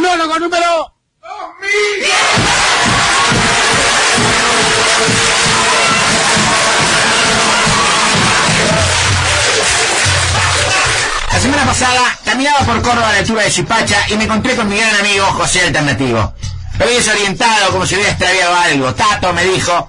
monólogo número... La semana pasada caminaba por Córdoba a la altura de Chipacha y me encontré con mi gran amigo José Alternativo. Lo vi desorientado como si hubiera extraviado algo. Tato me dijo,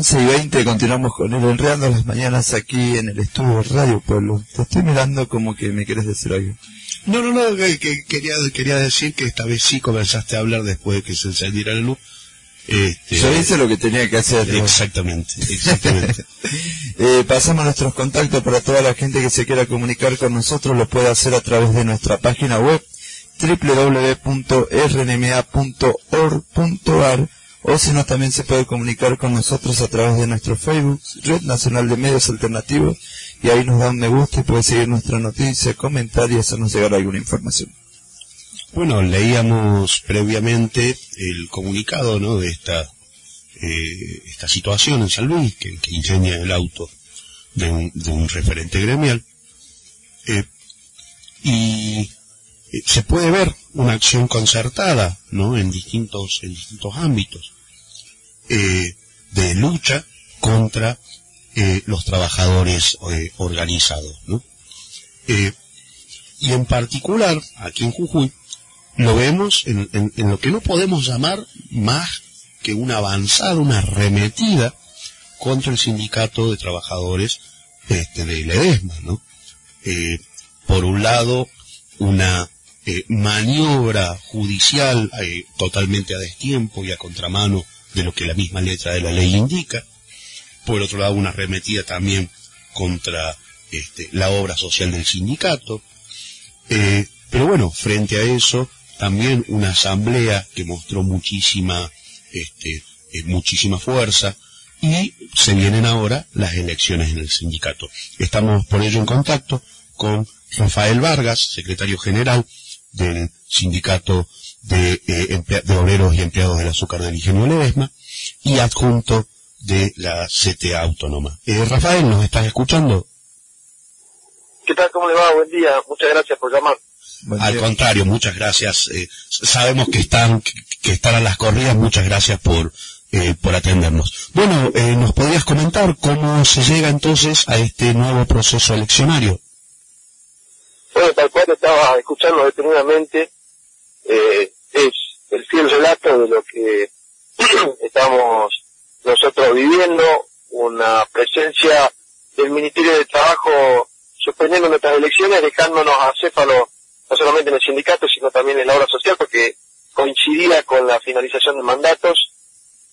11 y 20 continuamos con el Enredando las Mañanas aquí en el estudio Radio Pueblo. Te estoy mirando como que me quieres decir algo. No, no, no, que, que quería, quería decir que esta vez sí comenzaste a hablar después de que se encendiera la luz. Este, Yo hice lo que tenía que hacer. Exactamente, exactamente. Eh, pasamos nuestros contactos para toda la gente que se quiera comunicar con nosotros, lo puede hacer a través de nuestra página web www.rnma.org.ar o si no también se puede comunicar con nosotros a través de nuestro Facebook, Red Nacional de Medios Alternativos, y ahí nos da un me gusta y puede seguir nuestra noticia, comentar y hacernos llegar alguna información. Bueno, leíamos previamente el comunicado ¿no? de esta, eh, esta situación en San Luis, que, que incendia el auto de un, de un referente gremial. Eh, y se puede ver una acción concertada ¿no? en, distintos, en distintos ámbitos eh, de lucha contra eh, los trabajadores eh, organizados. ¿no? Eh, y en particular, aquí en Jujuy, lo vemos en, lo que no podemos llamar más que una avanzada, una arremetida contra el sindicato de trabajadores este, de Ledesma, ¿no? Eh, por un lado, una eh, maniobra judicial eh, totalmente a destiempo y a contramano de lo que la misma letra de la ley indica. Por otro lado, una arremetida también contra este, la obra social del sindicato. Eh, pero bueno, frente a eso, también una asamblea que mostró muchísima, este, muchísima fuerza y se vienen ahora las elecciones en el sindicato. Estamos por ello en contacto con Rafael Vargas, secretario general del sindicato de, eh, emplea- de obreros y empleados del azúcar del ingenio Ledesma y adjunto de la CTA Autónoma. Eh, Rafael, ¿nos estás escuchando? ¿Qué tal? ¿Cómo le va? Buen día. Muchas gracias por llamar. Al contrario, muchas gracias. Eh, sabemos que están, que están a las corridas. Muchas gracias por, eh, por atendernos. Bueno, eh, ¿nos podrías comentar cómo se llega entonces a este nuevo proceso eleccionario? Bueno, tal cual estaba escuchando detenidamente, eh, es el fiel relato de lo que estamos nosotros viviendo, una presencia del Ministerio de Trabajo suspendiendo nuestras elecciones, dejándonos a céfalo no solamente en el sindicato, sino también en la obra social, porque coincidía con la finalización de mandatos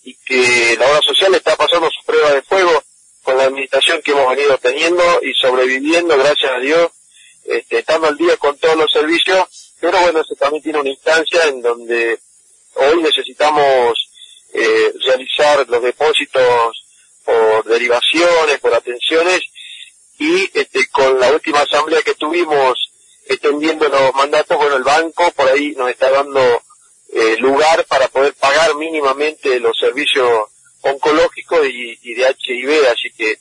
y que la obra social está pasando su prueba de fuego con la administración que hemos venido teniendo y sobreviviendo, gracias a Dios, este, estando al día con todos los servicios, pero bueno, eso también tiene una instancia en donde hoy necesitamos eh, realizar los depósitos por derivaciones, por atenciones, y este, con la última asamblea que tuvimos extendiendo los mandatos, bueno, el banco por ahí nos está dando eh, lugar para poder pagar mínimamente los servicios oncológicos y, y de HIV, así que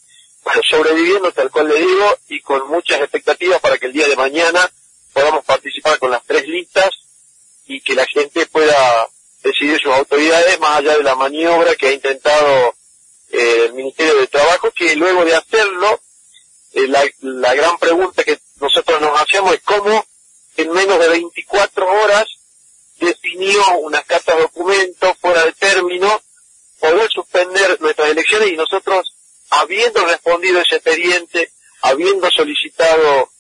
sobreviviendo tal cual le digo y con muchas expectativas para que el día de mañana podamos participar con las tres listas y que la gente pueda decidir sus autoridades más allá de la maniobra que ha intentado eh, el Ministerio de Trabajo, que luego de hacerlo, eh, la, la gran pregunta que nosotros nos hacemos es cómo en menos de 24 horas definió unas cartas de documento fuera de término poder suspender nuestras elecciones y nosotros, habiendo respondido ese expediente, habiendo solicitado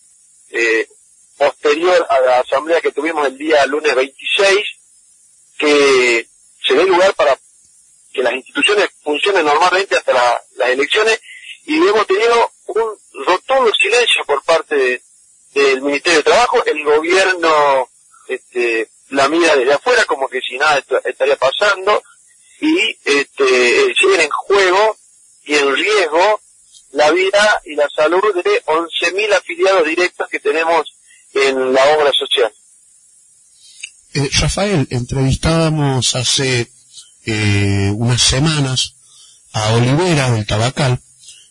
eh, posterior a la asamblea que tuvimos el día lunes 26, que se dé lugar para que las instituciones funcionen normalmente hasta la- las elecciones y hemos tenido un rotundo silencio por parte de- del Ministerio de Trabajo, el gobierno este, la mira desde afuera como que si nada est- estaría pasando y este, siguen en juego y en riesgo la vida y la salud de 11.000 afiliados directos que tenemos en la obra social. Eh, Rafael, entrevistábamos hace eh, unas semanas a Olivera del Tabacal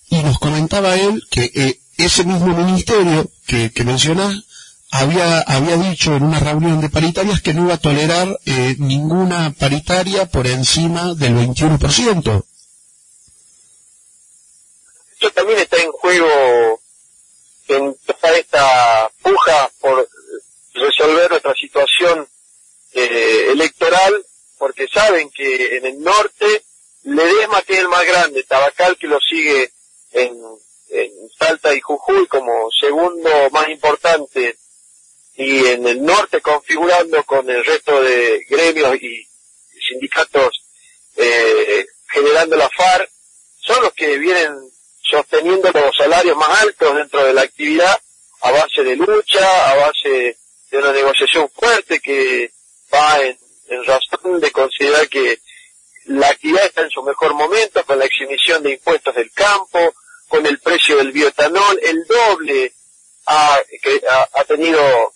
y nos comentaba él que eh, ese mismo ministerio que, que mencionás había, había dicho en una reunión de paritarias que no iba a tolerar eh, ninguna paritaria por encima del 21%. Esto también está en juego en toda esta puja por resolver nuestra situación eh, electoral, porque saben que en el norte Ledesma, que es el más grande, Tabacal, que lo sigue en, en Salta y Jujuy como segundo más importante, y en el norte configurando con el resto de gremios y sindicatos eh, generando la FARC, son los que vienen sosteniendo los salarios más altos dentro de la actividad a base de lucha, a base de una negociación fuerte que va en, razón de considerar que la actividad está en su mejor momento con la exhibición de impuestos del campo, con el precio del bioetanol, el doble ha, que ha, ha tenido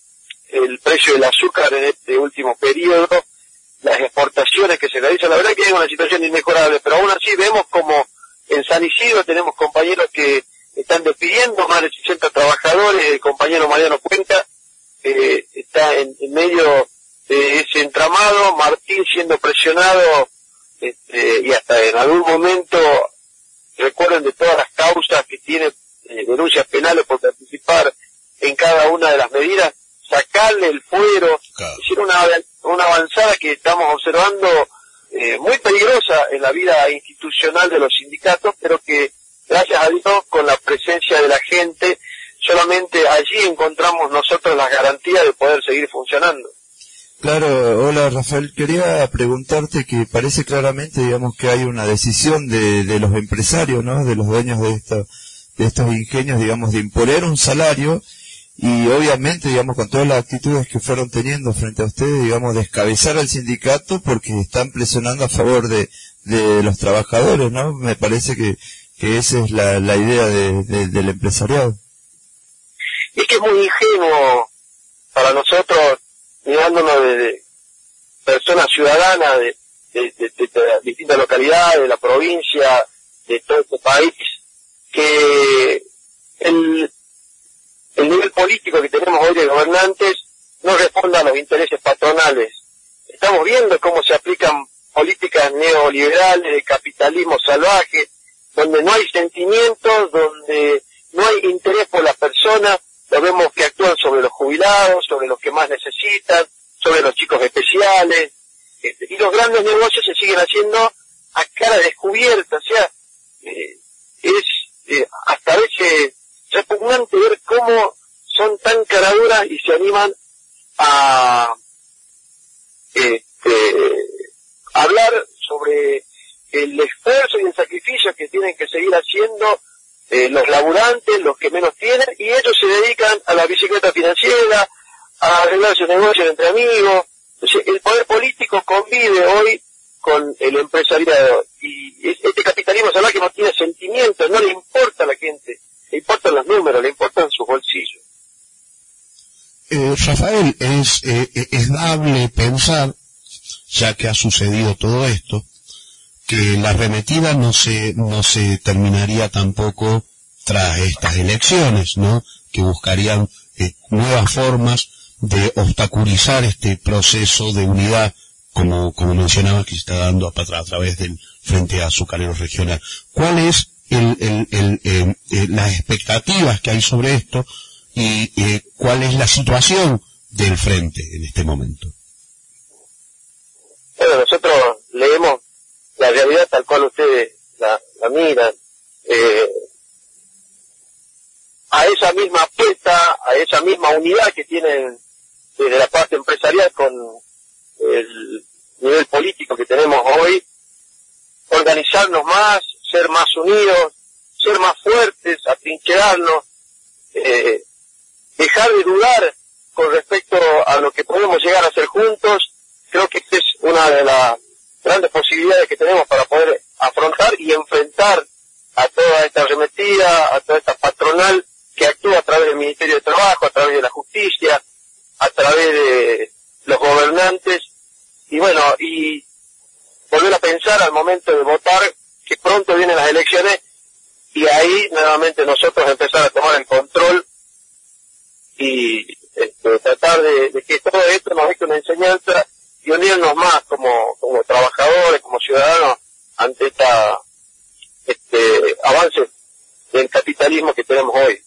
el precio del azúcar en este último periodo, las exportaciones que se realizan, la verdad que es una situación inmejorable, pero aún así vemos como en San Isidro tenemos compañeros que están despidiendo, más de 60 trabajadores, el compañero Mariano Cuenca eh, está en, en medio de ese entramado, Martín siendo presionado este, y hasta en algún momento, recuerden de todas las causas que tiene eh, denuncias penales por participar en cada una de las medidas, sacarle el fuero, Claro. hicieron una, una avanzada que estamos observando eh, muy peligrosa en la vida institucional de los sindicatos, pero que gracias a Dios con la presencia de la gente, solamente allí encontramos nosotros las garantías de poder seguir funcionando. Claro, hola Rafael, quería preguntarte que parece claramente, digamos, que hay una decisión de, de los empresarios, ¿no? De los dueños de, esta, de estos ingenios, digamos, de imponer un salario y obviamente, digamos, con todas las actitudes que fueron teniendo frente a ustedes, digamos, descabezar al sindicato porque están presionando a favor de, de los trabajadores, ¿no? Me parece que, que esa es la, la idea de- de- del empresariado. Es que es muy ingenuo para nosotros, mirándonos de personas ciudadanas de distintas localidades, de la provincia, de todo este país, que el, el nivel político que tenemos hoy de gobernantes no responda a los intereses patronales. Estamos viendo cómo se aplican políticas neoliberales de capitalismo salvaje, donde no hay sentimientos, donde no hay interés por la persona, lo vemos que actúan sobre los jubilados, sobre los que más necesitan, sobre los chicos especiales, este, y los grandes negocios se siguen haciendo a cara descubierta, o sea, eh, es eh, hasta a veces repugnante ver cómo son tan caraduras y se animan a este, hablar sobre el esfuerzo y el sacrificio que tienen que seguir haciendo eh, los laburantes, los que menos tienen, y ellos se dedican a la bicicleta financiera, a arreglar sus negocios entre amigos. el poder político convive hoy con el empresariado y este capitalismo que no tiene sentimientos, no le importa a la gente, le importan los números, le importan sus bolsillos. Eh, Rafael, es, eh, es dable pensar, ya que ha sucedido todo esto, que la arremetida no se, no se terminaría tampoco tras estas elecciones, ¿no? Que buscarían eh, nuevas formas de obstaculizar este proceso de unidad, como, como mencionaba, que se está dando a, a través del Frente Azucarero Regional. ¿Cuál es el, eh, eh, las expectativas que hay sobre esto y cuál es la situación del Frente en este momento? Bueno, nosotros leemos la realidad tal cual ustedes la, miran, eh, a esa misma apuesta, a esa misma unidad que tienen desde la parte empresarial con el nivel político que tenemos hoy, organizarnos más, ser más unidos, ser más fuertes, atrincherarnos, eh, dejar de dudar con respecto a lo que podemos llegar a hacer juntos, creo que esta es una de las grandes posibilidades que tenemos para poder afrontar y enfrentar a toda esta arremetida, a toda esta patronal que actúa a través del Ministerio de Trabajo, a través de la justicia, a través de los gobernantes, y bueno, y volver a pensar al momento de votar que pronto vienen las elecciones y ahí nuevamente nosotros empezar a tomar el control y este, tratar de, de, que todo esto nos deje una enseñanza y unirnos más como, como trabajadores, como ciudadanos ante esta este avance del capitalismo que tenemos hoy.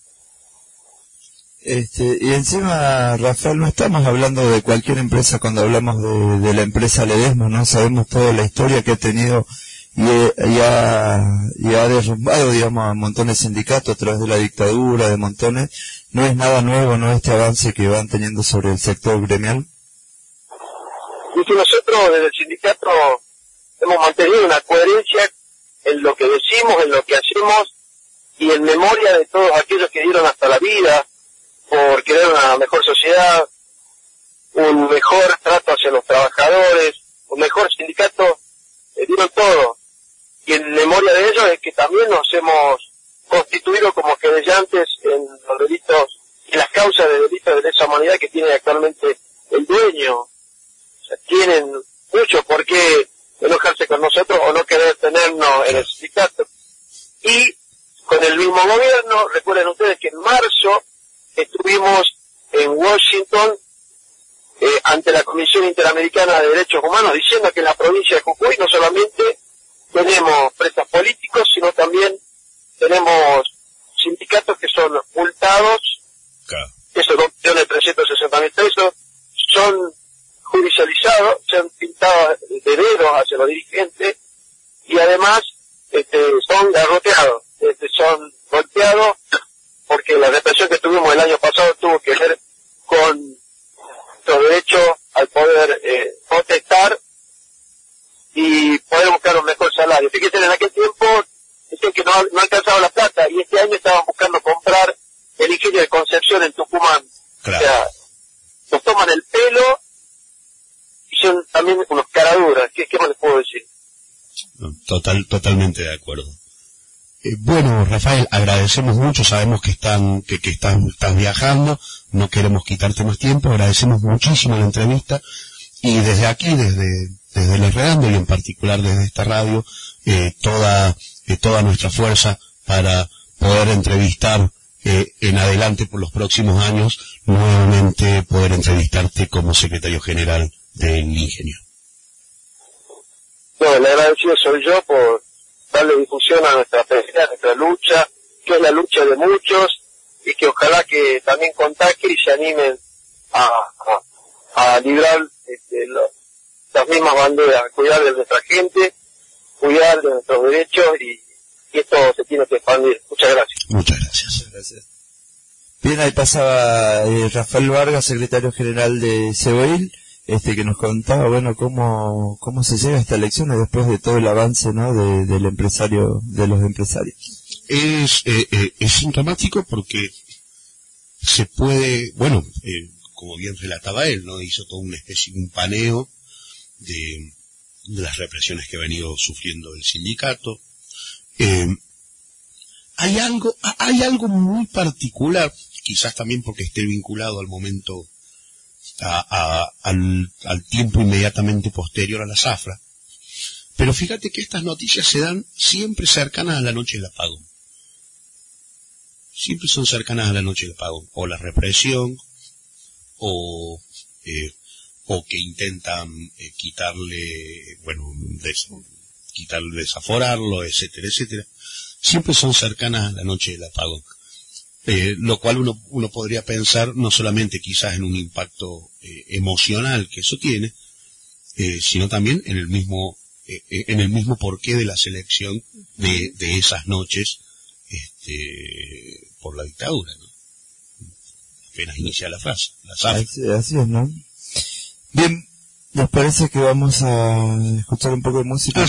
Este, y encima, Rafael, no estamos hablando de cualquier empresa cuando hablamos de, la empresa Ledesma, ¿no? Sabemos toda la historia que ha tenido y, y, ha, y ha derrumbado, digamos, a montones de sindicatos a través de la dictadura, de montones. No es nada nuevo, ¿no? Este avance que van teniendo sobre el sector gremial. Y que nosotros desde el sindicato hemos mantenido una coherencia en lo que decimos, en lo que hacemos y en memoria de todos aquellos que dieron hasta la vida por querer una mejor sociedad, un mejor trato hacia los trabajadores, un mejor sindicato, eh, dieron todo. Y en memoria de ellos es que también nos hemos constituido como querellantes en los delitos, en las causas de delitos de lesa humanidad que tiene actualmente el dueño tienen mucho por qué enojarse con nosotros o no querer tenernos en el sindicato. Y con el mismo gobierno, recuerden ustedes que en marzo estuvimos en Washington eh, ante la Comisión Interamericana de Derechos Humanos diciendo que la provincia de Jujuy no solamente tenemos Total, totalmente de acuerdo. Eh, bueno, Rafael, agradecemos mucho, sabemos que están, que, que están, estás viajando, no queremos quitarte más tiempo, agradecemos muchísimo la entrevista y desde aquí, desde, desde el Enredando y en particular desde esta radio, eh, toda eh, toda nuestra fuerza para poder entrevistar eh, en adelante por los próximos años, nuevamente poder entrevistarte como secretario general del ingenio. El agradecido soy yo por darle difusión a nuestra pelea, a nuestra lucha, que es la lucha de muchos, y que ojalá que también contacten y se animen a, a, librar este, las mismas banderas, cuidar de nuestra gente, cuidar de nuestros derechos y, esto se tiene que expandir. Muchas gracias. Muchas gracias. Bien, ahí pasaba eh, Rafael Vargas, secretario general de Ceboil, este que nos contaba, bueno, cómo, cómo se llega a esta elección después de todo el avance, ¿no? del empresario, de los empresarios. Es, eh, eh, es sintomático porque se puede, bueno, como bien relataba él, ¿no? Hizo todo una especie, un paneo de, de las represiones que ha venido sufriendo el sindicato. Eh, hay algo, hay algo muy particular, quizás también porque esté vinculado al momento, al, al, tiempo inmediatamente posterior a la zafra. Pero fíjate que estas noticias se dan siempre cercanas a la noche del apagón. Siempre son cercanas a la noche del apagón. O la represión, o eh, o que intentan eh, quitarle, bueno, quitarle, desaforarlo, etcétera, etcétera, siempre son cercanas a la noche del apagón. Eh, lo cual uno, uno podría pensar no solamente quizás en un impacto eh, emocional que eso tiene, sino también en el mismo, en el mismo porqué de la selección de, de esas noches este, por la dictadura. ¿no? Apenas inicia la frase, la así es, ¿no? Bien, nos parece que vamos a escuchar un poco de música.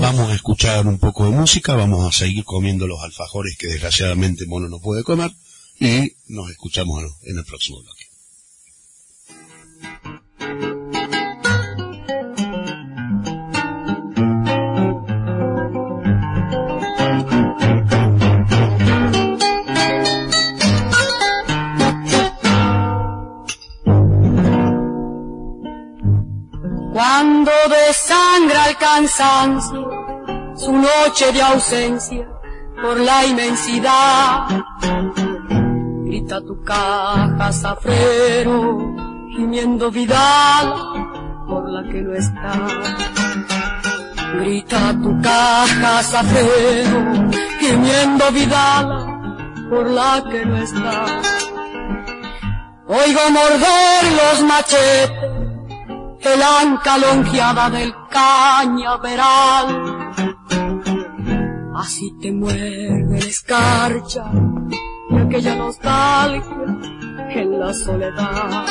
vamos a escuchar un poco de música, vamos a seguir comiendo los alfajores que desgraciadamente Mono no puede comer y nos escuchamos en el próximo bloque. Cansancio, su noche de ausencia por la inmensidad. Grita tu caja, zafrero, gimiendo Vidal por la que no está. Grita tu caja, zafrero, gimiendo Vidal por la que no está. Oigo morder los machetes el anca longeada del cañaveral. Así te muerde la escarcha y aquella nostalgia en la soledad.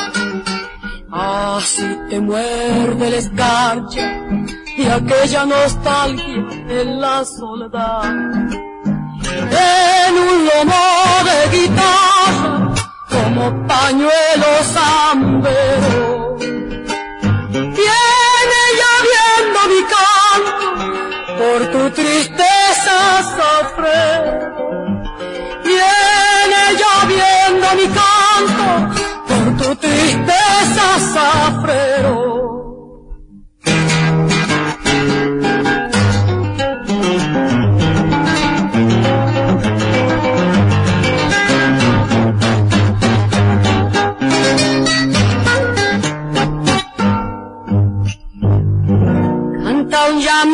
Así te muerde la escarcha y aquella nostalgia en la soledad. En un lomo de guitarra como pañuelo zambero tristeza sofre. Viene lloviendo mi canto por tu tristeza safrero.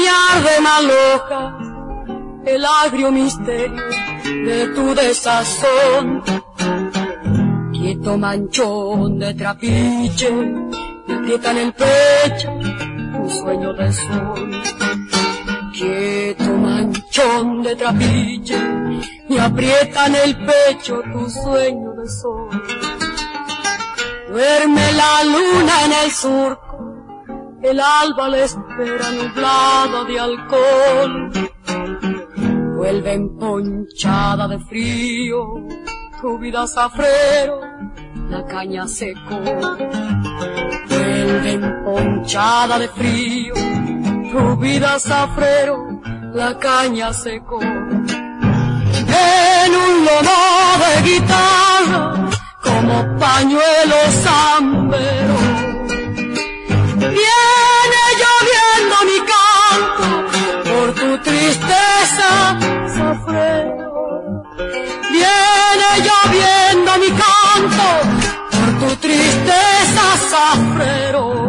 Aloja el agrio misterio de tu desazón. Quieto manchón de trapiche, me aprieta en el pecho un sueño de sol. Quieto manchón de trapiche, me aprieta en el pecho tu sueño de sol. Duerme la luna en el surco el alba la espera nublada de alcohol. Vuelve emponchada de frío, tu vida zafrero, la caña secó. Vuelve emponchada de frío, tu vida zafrero, la caña secó. En un lomo de guitarra, como pañuelo zambero, Viene lloviendo mi canto por tu tristeza safrero. Viene lloviendo mi canto por tu tristeza, safrero.